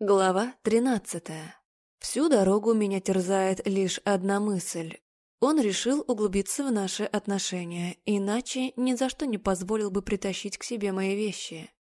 Глава тринадцатая. Всю дорогу меня терзает лишь одна мысль. Он решил углубиться в наши отношения, иначе ни за что не позволил бы притащить к себе мои вещи.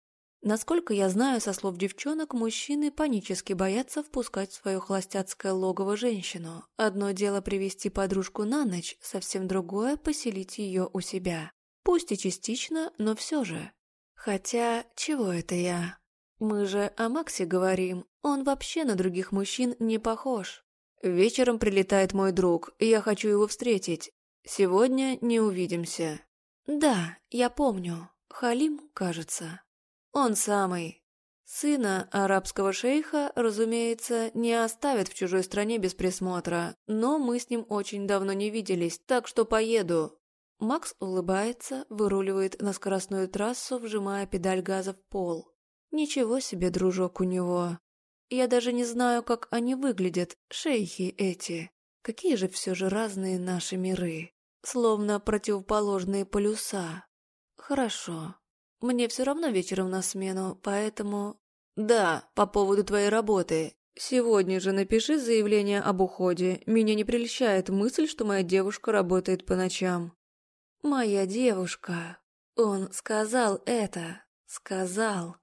Насколько я знаю со слов девчонок, мужчины панически боятся впускать в свое холостяцкое логово женщину. Одно дело привести подружку на ночь, совсем другое – поселить ее у себя. Пусть и частично, но все же. Хотя, чего это я? Мы же о Максе говорим, он вообще на других мужчин не похож. Вечером прилетает мой друг, я хочу его встретить. Сегодня не увидимся. Да, я помню. Халим, кажется. Он самый. Сына арабского шейха, разумеется, не оставят в чужой стране без присмотра, но мы с ним очень давно не виделись, так что поеду. Макс улыбается, выруливает на скоростную трассу, вжимая педаль газа в пол. Ничего себе, дружок у него. Я даже не знаю, как они выглядят, шейхи эти. Какие же все же разные наши миры. Словно противоположные полюса. Хорошо. Мне все равно вечером на смену, поэтому... Да, по поводу твоей работы. Сегодня же напиши заявление об уходе. Меня не прельщает мысль, что моя девушка работает по ночам. Моя девушка. Он сказал это. Сказал.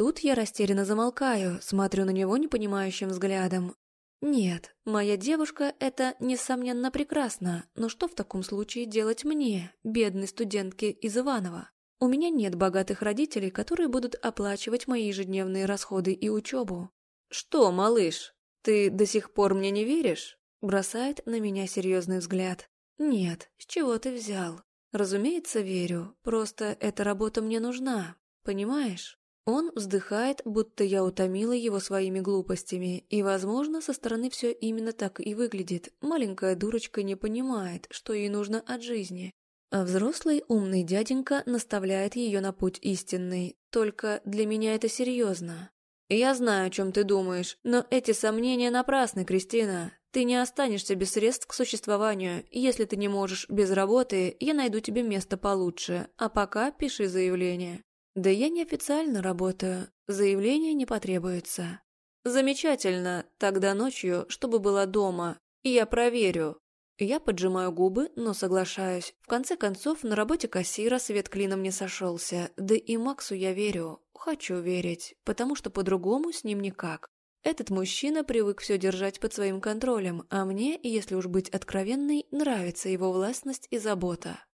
Тут я растерянно замолкаю, смотрю на него непонимающим взглядом. Нет, моя девушка – это, несомненно, прекрасно, но что в таком случае делать мне, бедной студентке из Иванова? У меня нет богатых родителей, которые будут оплачивать мои ежедневные расходы и учебу. «Что, малыш, ты до сих пор мне не веришь?» Бросает на меня серьезный взгляд. «Нет, с чего ты взял?» «Разумеется, верю, просто эта работа мне нужна, понимаешь?» Он вздыхает, будто я утомила его своими глупостями, и, возможно, со стороны все именно так и выглядит. Маленькая дурочка не понимает, что ей нужно от жизни. А взрослый умный дяденька наставляет ее на путь истинный. Только для меня это серьезно. «Я знаю, о чем ты думаешь, но эти сомнения напрасны, Кристина. Ты не останешься без средств к существованию. Если ты не можешь без работы, я найду тебе место получше. А пока пиши заявление». Да я неофициально работаю, заявление не потребуется. Замечательно, тогда ночью, чтобы была дома, и я проверю. Я поджимаю губы, но соглашаюсь. В конце концов, на работе кассира свет клином не сошелся, да и Максу я верю, хочу верить, потому что по-другому с ним никак. Этот мужчина привык все держать под своим контролем, а мне, если уж быть откровенной, нравится его властность и забота.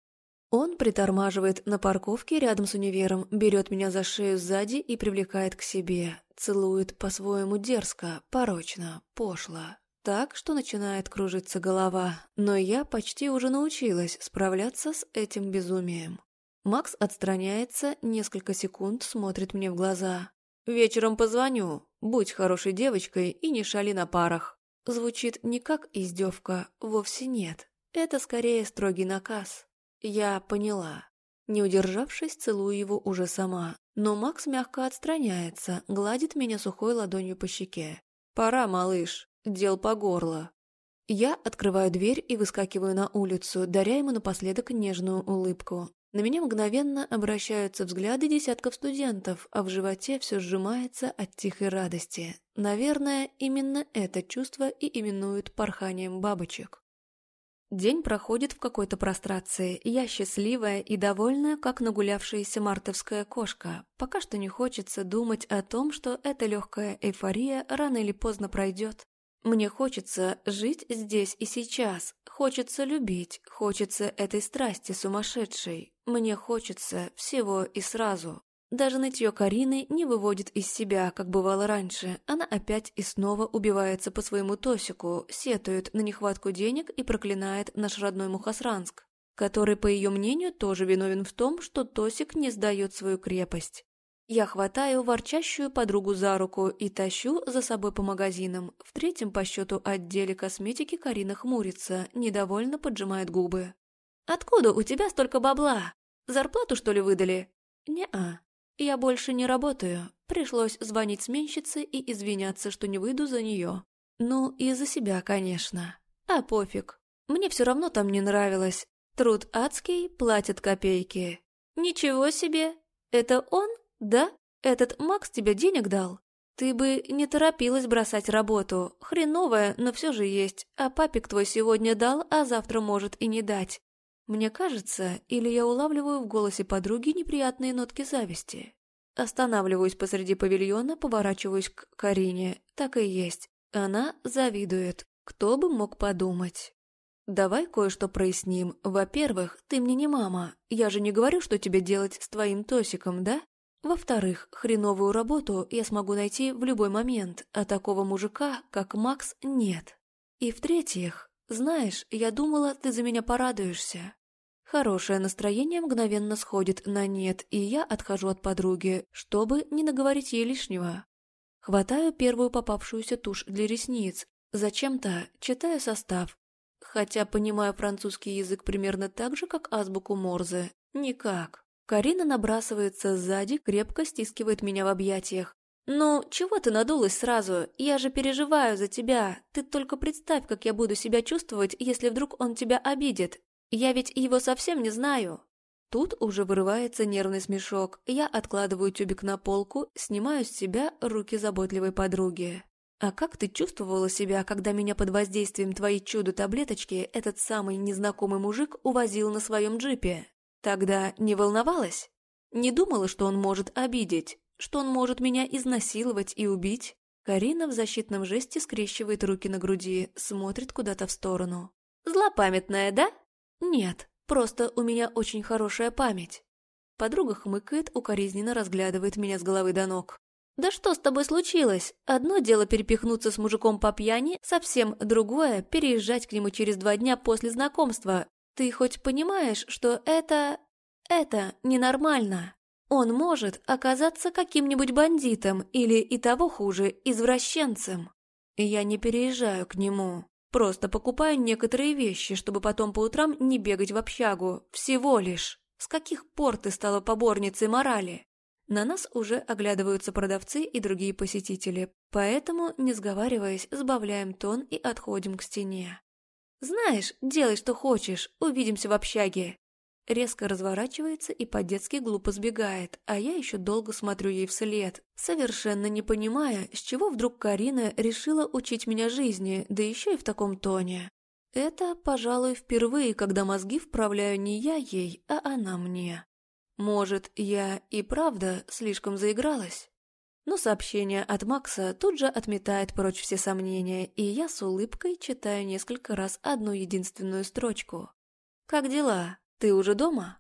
Он притормаживает на парковке рядом с универом, берет меня за шею сзади и привлекает к себе. Целует по-своему дерзко, порочно, пошло. Так, что начинает кружиться голова. Но я почти уже научилась справляться с этим безумием. Макс отстраняется, несколько секунд смотрит мне в глаза. «Вечером позвоню. Будь хорошей девочкой и не шали на парах». Звучит не как издевка, вовсе нет. Это скорее строгий наказ. Я поняла. Не удержавшись, целую его уже сама. Но Макс мягко отстраняется, гладит меня сухой ладонью по щеке. «Пора, малыш. Дел по горло». Я открываю дверь и выскакиваю на улицу, даря ему напоследок нежную улыбку. На меня мгновенно обращаются взгляды десятков студентов, а в животе все сжимается от тихой радости. Наверное, именно это чувство и именуют порханием бабочек. День проходит в какой-то прострации. Я счастливая и довольная, как нагулявшаяся мартовская кошка. Пока что не хочется думать о том, что эта легкая эйфория рано или поздно пройдет. Мне хочется жить здесь и сейчас. Хочется любить. Хочется этой страсти сумасшедшей. Мне хочется всего и сразу. Даже нытье Карины не выводит из себя, как бывало раньше. Она опять и снова убивается по своему Тосику, сетует на нехватку денег и проклинает наш родной Мухосранск, который, по ее мнению, тоже виновен в том, что Тосик не сдает свою крепость. Я хватаю ворчащую подругу за руку и тащу за собой по магазинам. В третьем по счету отделе косметики Карина хмурится, недовольно поджимает губы. «Откуда у тебя столько бабла? Зарплату, что ли, выдали?» «Не-а. Я больше не работаю. Пришлось звонить сменщице и извиняться, что не выйду за нее. Ну, и за себя, конечно. А пофиг. Мне все равно там не нравилось. Труд адский, платят копейки. Ничего себе! Это он? Да? Этот Макс тебе денег дал? Ты бы не торопилась бросать работу. Хреновая, но все же есть. А папик твой сегодня дал, а завтра может и не дать. Мне кажется, или я улавливаю в голосе подруги неприятные нотки зависти. Останавливаюсь посреди павильона, поворачиваюсь к Карине. Так и есть. Она завидует. Кто бы мог подумать. Давай кое-что проясним. Во-первых, ты мне не мама. Я же не говорю, что тебе делать с твоим Тосиком, да? Во-вторых, хреновую работу я смогу найти в любой момент, а такого мужика, как Макс, нет. И в-третьих, знаешь, я думала, ты за меня порадуешься. Хорошее настроение мгновенно сходит на нет, и я отхожу от подруги, чтобы не наговорить ей лишнего. Хватаю первую попавшуюся тушь для ресниц, зачем-то читаю состав, хотя понимаю французский язык примерно так же, как азбуку Морзе. Никак. Карина набрасывается сзади, крепко стискивает меня в объятиях. «Ну, чего ты надулась сразу? Я же переживаю за тебя. Ты только представь, как я буду себя чувствовать, если вдруг он тебя обидит. Я ведь его совсем не знаю». Тут уже вырывается нервный смешок. Я откладываю тюбик на полку, снимаю с себя руки заботливой подруги. «А как ты чувствовала себя, когда меня под воздействием твоей чудо-таблеточки этот самый незнакомый мужик увозил на своем джипе? Тогда не волновалась? Не думала, что он может обидеть, что он может меня изнасиловать и убить?» Карина в защитном жесте скрещивает руки на груди, смотрит куда-то в сторону. «Злопамятная, да?» «Нет, просто у меня очень хорошая память». Подруга хмыкает, укоризненно разглядывает меня с головы до ног. «Да что с тобой случилось? Одно дело перепихнуться с мужиком по пьяни, совсем другое – переезжать к нему через два дня после знакомства. Ты хоть понимаешь, что это... это ненормально? Он может оказаться каким-нибудь бандитом или, и того хуже, извращенцем. Я не переезжаю к нему. Просто покупаю некоторые вещи, чтобы потом по утрам не бегать в общагу. Всего лишь. С каких пор ты стала поборницей морали? На нас уже оглядываются продавцы и другие посетители, поэтому, не сговариваясь, сбавляем тон и отходим к стене. «Знаешь, делай, что хочешь, увидимся в общаге!» Резко разворачивается и по-детски глупо сбегает, а я еще долго смотрю ей вслед, совершенно не понимая, с чего вдруг Карина решила учить меня жизни, да еще и в таком тоне. Это, пожалуй, впервые, когда мозги вправляю не я ей, а она мне. Может, я и правда слишком заигралась? Но сообщение от Макса тут же отметает прочь все сомнения, и я с улыбкой читаю несколько раз одну единственную строчку. «Как дела? Ты уже дома?»